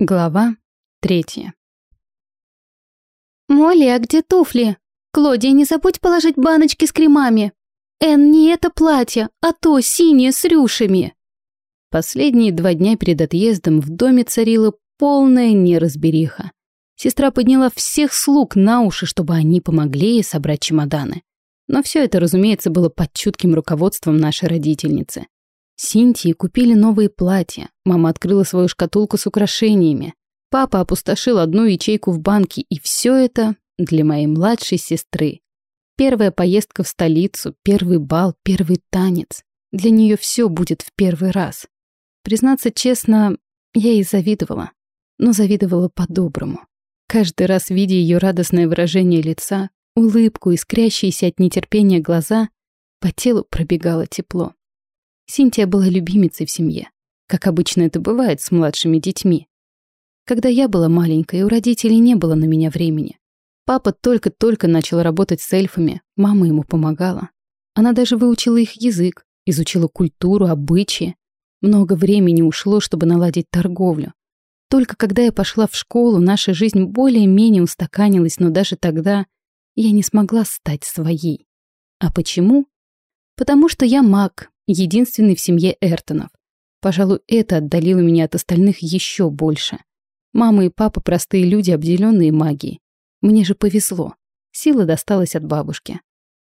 Глава третья. «Молли, а где туфли? Клодия, не забудь положить баночки с кремами. Эн, не это платье, а то синее с рюшами». Последние два дня перед отъездом в доме царила полная неразбериха. Сестра подняла всех слуг на уши, чтобы они помогли ей собрать чемоданы. Но все это, разумеется, было под чутким руководством нашей родительницы. Синтии купили новые платья, мама открыла свою шкатулку с украшениями, папа опустошил одну ячейку в банке, и все это для моей младшей сестры. Первая поездка в столицу, первый бал, первый танец. Для нее все будет в первый раз. Признаться честно, я ей завидовала, но завидовала по-доброму. Каждый раз, видя ее радостное выражение лица, улыбку, искрящиеся от нетерпения глаза, по телу пробегало тепло. Синтия была любимицей в семье, как обычно это бывает с младшими детьми. Когда я была маленькой, у родителей не было на меня времени. Папа только-только начал работать с эльфами, мама ему помогала. Она даже выучила их язык, изучила культуру, обычаи. Много времени ушло, чтобы наладить торговлю. Только когда я пошла в школу, наша жизнь более-менее устаканилась, но даже тогда я не смогла стать своей. А почему? Потому что я маг, единственный в семье Эртонов. Пожалуй, это отдалило меня от остальных еще больше. Мама и папа простые люди, обделенные магией. Мне же повезло. Сила досталась от бабушки.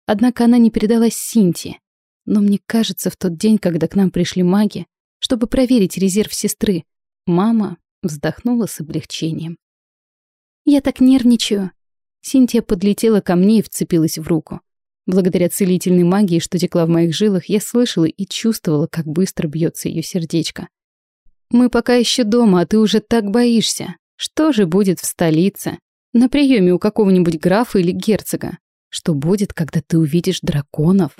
Однако она не передалась Синтии. Но мне кажется, в тот день, когда к нам пришли маги, чтобы проверить резерв сестры, мама вздохнула с облегчением. «Я так нервничаю». Синтия подлетела ко мне и вцепилась в руку. Благодаря целительной магии, что текла в моих жилах, я слышала и чувствовала, как быстро бьется ее сердечко. «Мы пока еще дома, а ты уже так боишься. Что же будет в столице? На приеме у какого-нибудь графа или герцога? Что будет, когда ты увидишь драконов?»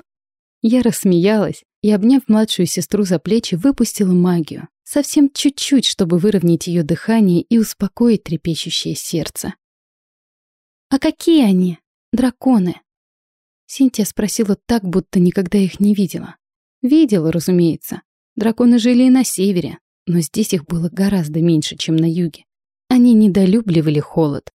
Я рассмеялась и, обняв младшую сестру за плечи, выпустила магию. Совсем чуть-чуть, чтобы выровнять ее дыхание и успокоить трепещущее сердце. «А какие они? Драконы?» Синтия спросила так, будто никогда их не видела. Видела, разумеется. Драконы жили и на севере, но здесь их было гораздо меньше, чем на юге. Они недолюбливали холод.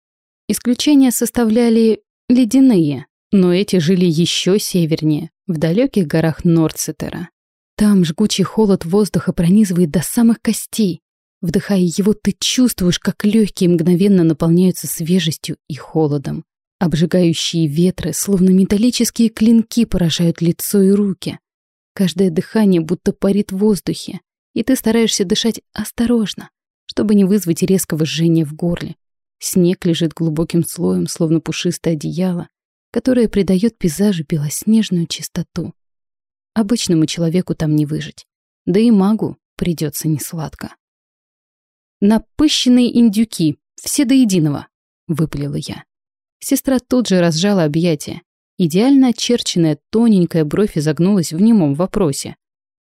Исключения составляли ледяные, но эти жили еще севернее, в далеких горах Нордсетера. Там жгучий холод воздуха пронизывает до самых костей. Вдыхая его, ты чувствуешь, как легкие мгновенно наполняются свежестью и холодом. Обжигающие ветры, словно металлические клинки, поражают лицо и руки. Каждое дыхание будто парит в воздухе, и ты стараешься дышать осторожно, чтобы не вызвать резкого жжения в горле. Снег лежит глубоким слоем, словно пушистое одеяло, которое придает пейзажу белоснежную чистоту. Обычному человеку там не выжить, да и магу придется несладко. «Напыщенные индюки, все до единого», — выпалила я. Сестра тут же разжала объятия. Идеально очерченная тоненькая бровь изогнулась в немом вопросе.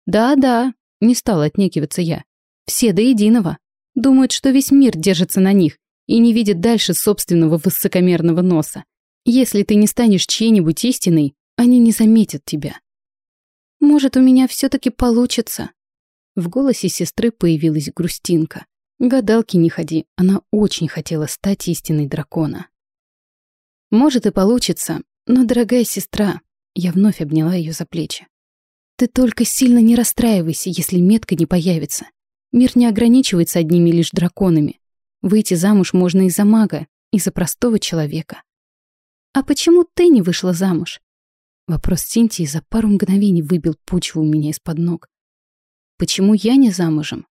«Да-да», — не стала отнекиваться я. «Все до единого. Думают, что весь мир держится на них и не видят дальше собственного высокомерного носа. Если ты не станешь чьей-нибудь истиной, они не заметят тебя». «Может, у меня все таки получится?» В голосе сестры появилась грустинка. Гадалки не ходи, она очень хотела стать истиной дракона. Может и получится, но, дорогая сестра, я вновь обняла ее за плечи. Ты только сильно не расстраивайся, если метка не появится. Мир не ограничивается одними лишь драконами. Выйти замуж можно и за мага, и за простого человека. А почему ты не вышла замуж? Вопрос Синтии за пару мгновений выбил почву у меня из-под ног. Почему я не замужем?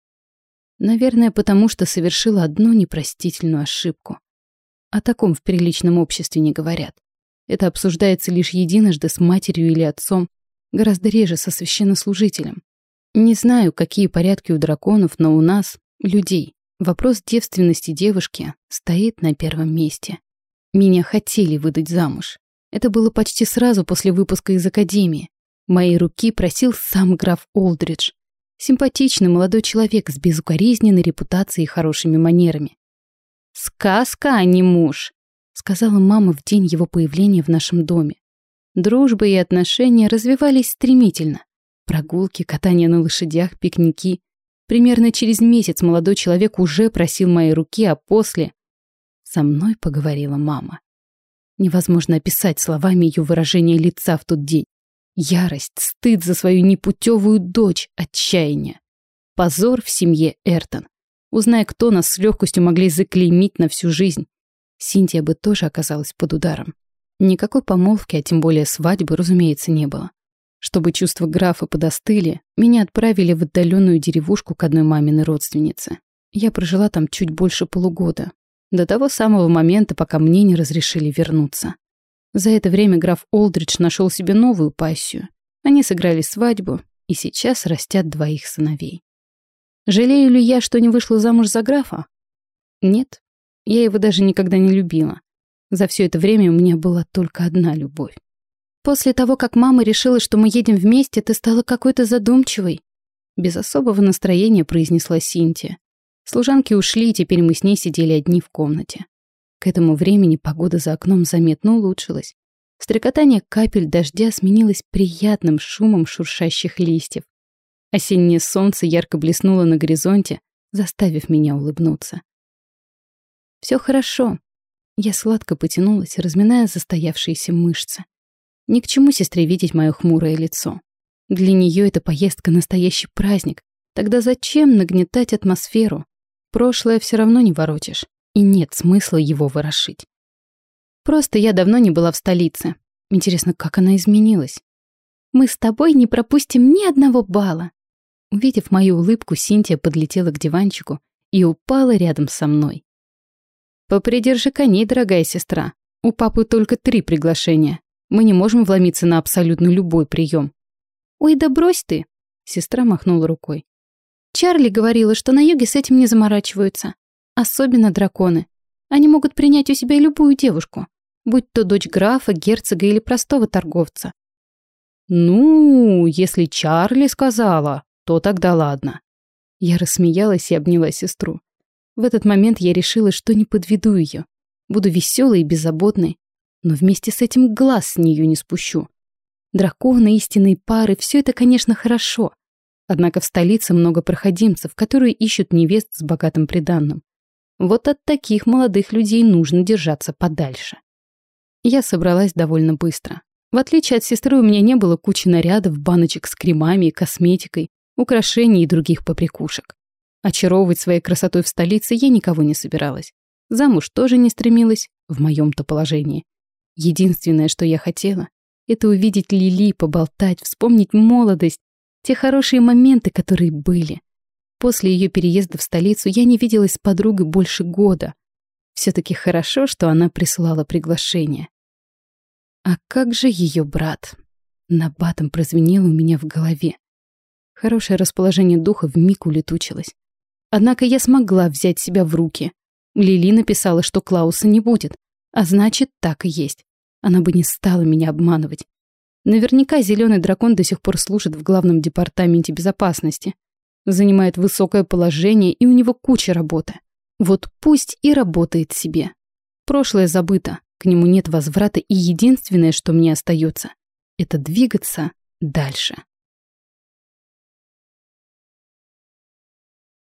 Наверное, потому что совершила одну непростительную ошибку. О таком в приличном обществе не говорят. Это обсуждается лишь единожды с матерью или отцом, гораздо реже со священнослужителем. Не знаю, какие порядки у драконов, но у нас, людей, вопрос девственности девушки стоит на первом месте. Меня хотели выдать замуж. Это было почти сразу после выпуска из академии. Моей руки просил сам граф Олдридж. Симпатичный молодой человек с безукоризненной репутацией и хорошими манерами. «Сказка, а не муж», — сказала мама в день его появления в нашем доме. Дружба и отношения развивались стремительно. Прогулки, катание на лошадях, пикники. Примерно через месяц молодой человек уже просил моей руки, а после... Со мной поговорила мама. Невозможно описать словами ее выражение лица в тот день. Ярость, стыд за свою непутевую дочь, отчаяние. Позор в семье Эртон. Узная, кто нас с легкостью могли заклеймить на всю жизнь. Синтия бы тоже оказалась под ударом. Никакой помолвки, а тем более свадьбы, разумеется, не было. Чтобы чувства графа подостыли, меня отправили в отдаленную деревушку к одной маминой родственнице. Я прожила там чуть больше полугода, до того самого момента, пока мне не разрешили вернуться. За это время граф Олдридж нашел себе новую пассию. Они сыграли свадьбу и сейчас растят двоих сыновей. Жалею ли я, что не вышла замуж за графа? Нет, я его даже никогда не любила. За все это время у меня была только одна любовь. После того, как мама решила, что мы едем вместе, ты стала какой-то задумчивой. Без особого настроения произнесла Синтия. Служанки ушли, и теперь мы с ней сидели одни в комнате. К этому времени погода за окном заметно улучшилась. Стрекотание капель дождя сменилось приятным шумом шуршащих листьев. Осеннее солнце ярко блеснуло на горизонте, заставив меня улыбнуться. Все хорошо, я сладко потянулась, разминая застоявшиеся мышцы. Ни к чему сестре видеть мое хмурое лицо. Для нее эта поездка настоящий праздник. Тогда зачем нагнетать атмосферу? Прошлое все равно не воротишь, и нет смысла его ворошить. Просто я давно не была в столице. Интересно, как она изменилась? Мы с тобой не пропустим ни одного бала. Увидев мою улыбку, Синтия подлетела к диванчику и упала рядом со мной. Попридержи коней, дорогая сестра. У папы только три приглашения. Мы не можем вломиться на абсолютно любой прием. Ой, да брось ты. Сестра махнула рукой. Чарли говорила, что на юге с этим не заморачиваются. Особенно драконы. Они могут принять у себя любую девушку, будь то дочь графа, герцога или простого торговца. Ну, если Чарли сказала, то тогда ладно. Я рассмеялась и обняла сестру. В этот момент я решила, что не подведу ее. Буду веселой и беззаботной, но вместе с этим глаз с нее не спущу. Драконы, истинные пары — все это, конечно, хорошо. Однако в столице много проходимцев, которые ищут невест с богатым приданным. Вот от таких молодых людей нужно держаться подальше. Я собралась довольно быстро. В отличие от сестры, у меня не было кучи нарядов, баночек с кремами и косметикой, украшений и других поприкушек. Очаровывать своей красотой в столице я никого не собиралась. Замуж тоже не стремилась, в моем-то положении. Единственное, что я хотела, это увидеть Лили, поболтать, вспомнить молодость, те хорошие моменты, которые были. После ее переезда в столицу я не виделась с подругой больше года. Все-таки хорошо, что она прислала приглашение. А как же ее брат? Набатом прозвенело у меня в голове. Хорошее расположение духа вмиг улетучилось. Однако я смогла взять себя в руки. Лили написала, что Клауса не будет. А значит, так и есть. Она бы не стала меня обманывать. Наверняка зеленый дракон до сих пор служит в главном департаменте безопасности. Занимает высокое положение, и у него куча работы. Вот пусть и работает себе. Прошлое забыто, к нему нет возврата, и единственное, что мне остается, это двигаться дальше.